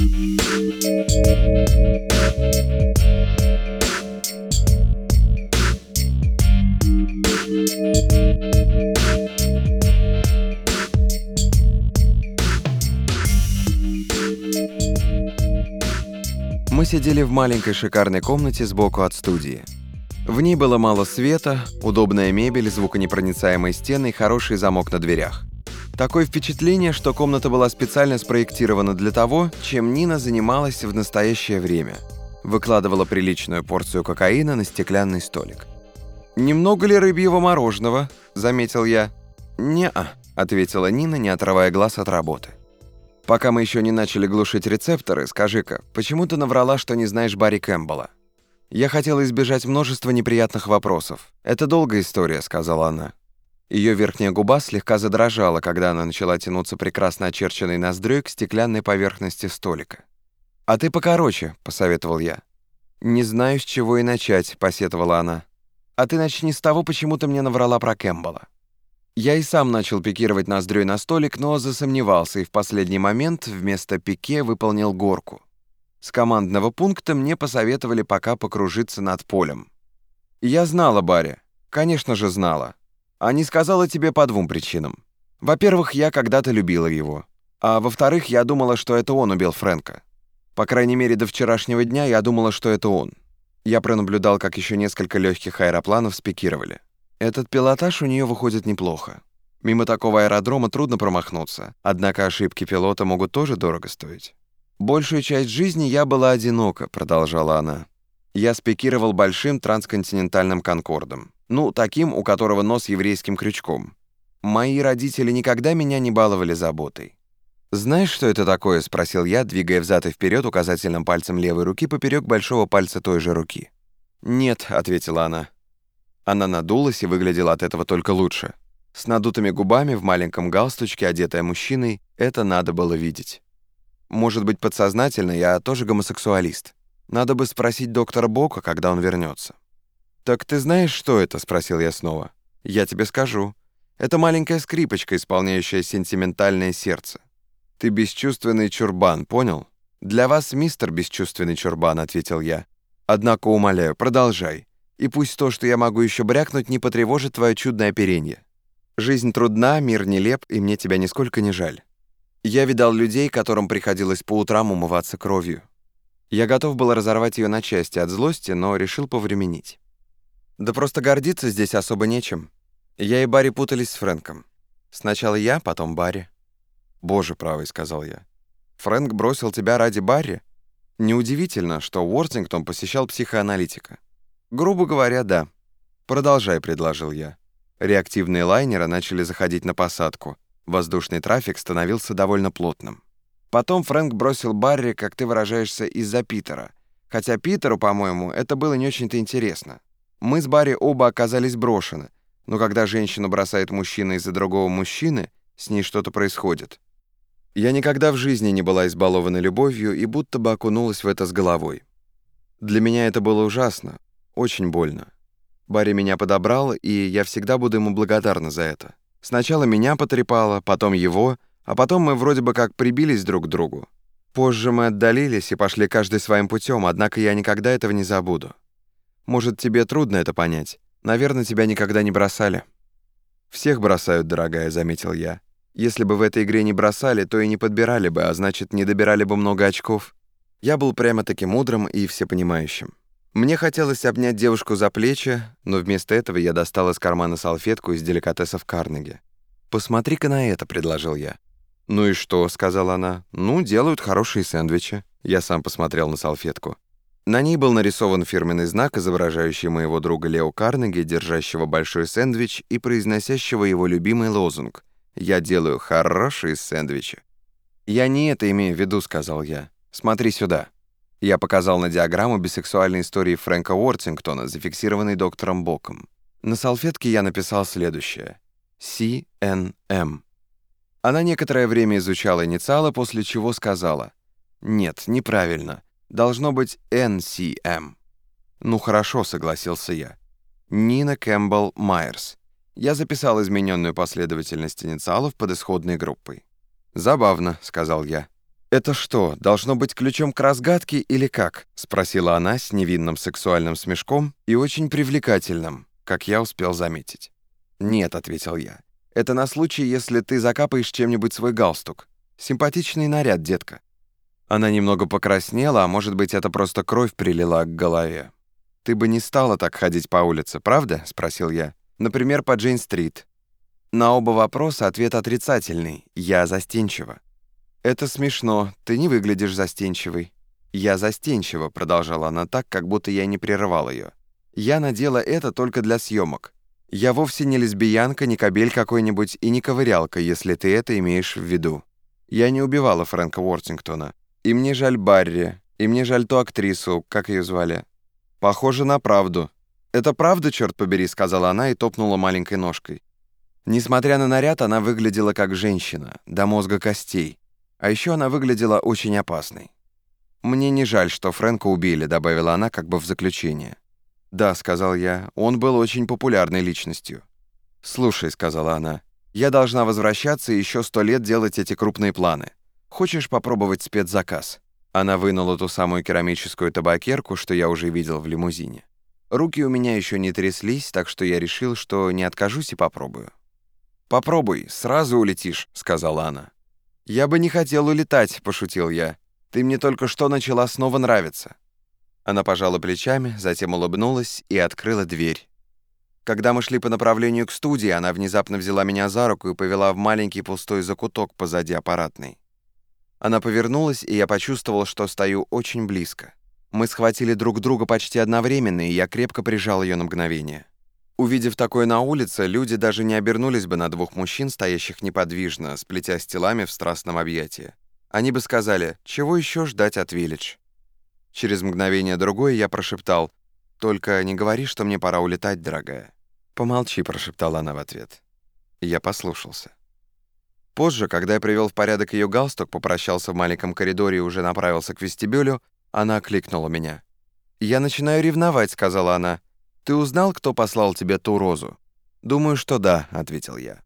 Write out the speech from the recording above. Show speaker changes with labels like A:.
A: Мы сидели в маленькой шикарной комнате сбоку от студии. В ней было мало света, удобная мебель, звуконепроницаемые стены и хороший замок на дверях. Такое впечатление, что комната была специально спроектирована для того, чем Нина занималась в настоящее время. Выкладывала приличную порцию кокаина на стеклянный столик. «Немного ли рыбьего мороженого?» – заметил я. «Не-а», – ответила Нина, не отрывая глаз от работы. «Пока мы еще не начали глушить рецепторы, скажи-ка, почему ты наврала, что не знаешь Барри Кэмпбелла?» «Я хотела избежать множества неприятных вопросов. Это долгая история», — сказала она. Ее верхняя губа слегка задрожала, когда она начала тянуться прекрасно очерченной ноздрёй к стеклянной поверхности столика. «А ты покороче», — посоветовал я. «Не знаю, с чего и начать», — посетовала она. «А ты начни с того, почему ты мне наврала про Кэмпбелла». Я и сам начал пикировать ноздрёй на столик, но засомневался и в последний момент вместо пике выполнил горку. С командного пункта мне посоветовали пока покружиться над полем. Я знала Барри. Конечно же, знала. А не сказала тебе по двум причинам. Во-первых, я когда-то любила его. А во-вторых, я думала, что это он убил Фрэнка. По крайней мере, до вчерашнего дня я думала, что это он. Я пронаблюдал, как еще несколько легких аэропланов спикировали. Этот пилотаж у нее выходит неплохо. Мимо такого аэродрома трудно промахнуться, однако ошибки пилота могут тоже дорого стоить. «Большую часть жизни я была одинока», — продолжала она. «Я спикировал большим трансконтинентальным «Конкордом». Ну, таким, у которого нос еврейским крючком. Мои родители никогда меня не баловали заботой. «Знаешь, что это такое?» — спросил я, двигая взад и вперед указательным пальцем левой руки поперек большого пальца той же руки. «Нет», — ответила она. Она надулась и выглядела от этого только лучше. С надутыми губами в маленьком галстучке, одетая мужчиной, это надо было видеть. Может быть, подсознательно я тоже гомосексуалист. Надо бы спросить доктора Бока, когда он вернется. «Так ты знаешь, что это?» — спросил я снова. «Я тебе скажу. Это маленькая скрипочка, исполняющая сентиментальное сердце. Ты бесчувственный чурбан, понял?» «Для вас мистер бесчувственный чурбан», — ответил я. «Однако, умоляю, продолжай. И пусть то, что я могу еще брякнуть, не потревожит твое чудное оперение. Жизнь трудна, мир нелеп, и мне тебя нисколько не жаль. Я видал людей, которым приходилось по утрам умываться кровью. Я готов был разорвать ее на части от злости, но решил повременить. Да просто гордиться здесь особо нечем. Я и Барри путались с Фрэнком. Сначала я, потом Барри. «Боже правый», — сказал я. «Фрэнк бросил тебя ради Барри?» Неудивительно, что Уортингтон посещал психоаналитика. «Грубо говоря, да». «Продолжай», — предложил я. Реактивные лайнеры начали заходить на посадку — Воздушный трафик становился довольно плотным. Потом Фрэнк бросил Барри, как ты выражаешься, из-за Питера. Хотя Питеру, по-моему, это было не очень-то интересно. Мы с Барри оба оказались брошены, но когда женщину бросает мужчина из-за другого мужчины, с ней что-то происходит. Я никогда в жизни не была избалована любовью и будто бы окунулась в это с головой. Для меня это было ужасно, очень больно. Барри меня подобрал, и я всегда буду ему благодарна за это. Сначала меня потрепало, потом его, а потом мы вроде бы как прибились друг к другу. Позже мы отдалились и пошли каждый своим путем, однако я никогда этого не забуду. Может, тебе трудно это понять. Наверное, тебя никогда не бросали. «Всех бросают, дорогая», — заметил я. «Если бы в этой игре не бросали, то и не подбирали бы, а значит, не добирали бы много очков». Я был прямо-таки мудрым и всепонимающим. Мне хотелось обнять девушку за плечи, но вместо этого я достал из кармана салфетку из деликатесов Карнеги. «Посмотри-ка на это», — предложил я. «Ну и что?» — сказала она. «Ну, делают хорошие сэндвичи». Я сам посмотрел на салфетку. На ней был нарисован фирменный знак, изображающий моего друга Лео Карнеги, держащего большой сэндвич и произносящего его любимый лозунг «Я делаю хорошие сэндвичи». «Я не это имею в виду», — сказал я. «Смотри сюда». Я показал на диаграмму бисексуальной истории Фрэнка Уортингтона, зафиксированной доктором Боком. На салфетке я написал следующее. CNM. Она некоторое время изучала инициалы, после чего сказала. «Нет, неправильно. Должно быть NCM». «Ну хорошо», — согласился я. Нина Кэмпбелл Майерс. Я записал измененную последовательность инициалов под исходной группой. «Забавно», — сказал я. «Это что, должно быть ключом к разгадке или как?» — спросила она с невинным сексуальным смешком и очень привлекательным, как я успел заметить. «Нет», — ответил я. «Это на случай, если ты закапаешь чем-нибудь свой галстук. Симпатичный наряд, детка». Она немного покраснела, а может быть, это просто кровь прилила к голове. «Ты бы не стала так ходить по улице, правда?» — спросил я. «Например, по Джейн-стрит». На оба вопроса ответ отрицательный. Я застенчива. «Это смешно. Ты не выглядишь застенчивой». «Я застенчива», — продолжала она так, как будто я не прерывал ее. «Я надела это только для съемок. Я вовсе не лесбиянка, не кобель какой-нибудь и не ковырялка, если ты это имеешь в виду. Я не убивала Фрэнка Уортингтона. И мне жаль Барри, и мне жаль ту актрису, как ее звали. Похоже на правду. «Это правда, черт побери», — сказала она и топнула маленькой ножкой. Несмотря на наряд, она выглядела как женщина, до мозга костей. А еще она выглядела очень опасной. «Мне не жаль, что Фрэнка убили», — добавила она как бы в заключение. «Да», — сказал я, — «он был очень популярной личностью». «Слушай», — сказала она, — «я должна возвращаться и еще сто лет делать эти крупные планы. Хочешь попробовать спецзаказ?» Она вынула ту самую керамическую табакерку, что я уже видел в лимузине. Руки у меня еще не тряслись, так что я решил, что не откажусь и попробую. «Попробуй, сразу улетишь», — сказала она. «Я бы не хотел улетать», — пошутил я. «Ты мне только что начала снова нравиться». Она пожала плечами, затем улыбнулась и открыла дверь. Когда мы шли по направлению к студии, она внезапно взяла меня за руку и повела в маленький пустой закуток позади аппаратной. Она повернулась, и я почувствовал, что стою очень близко. Мы схватили друг друга почти одновременно, и я крепко прижал ее на мгновение. Увидев такое на улице, люди даже не обернулись бы на двух мужчин, стоящих неподвижно, сплетя с телами в страстном объятии. Они бы сказали, чего еще ждать от Виллидж? Через мгновение другое я прошептал, «Только не говори, что мне пора улетать, дорогая». «Помолчи», — прошептала она в ответ. Я послушался. Позже, когда я привел в порядок ее галстук, попрощался в маленьком коридоре и уже направился к вестибюлю, она окликнула меня. «Я начинаю ревновать», — сказала она. «Ты узнал, кто послал тебе ту розу?» «Думаю, что да», — ответил я.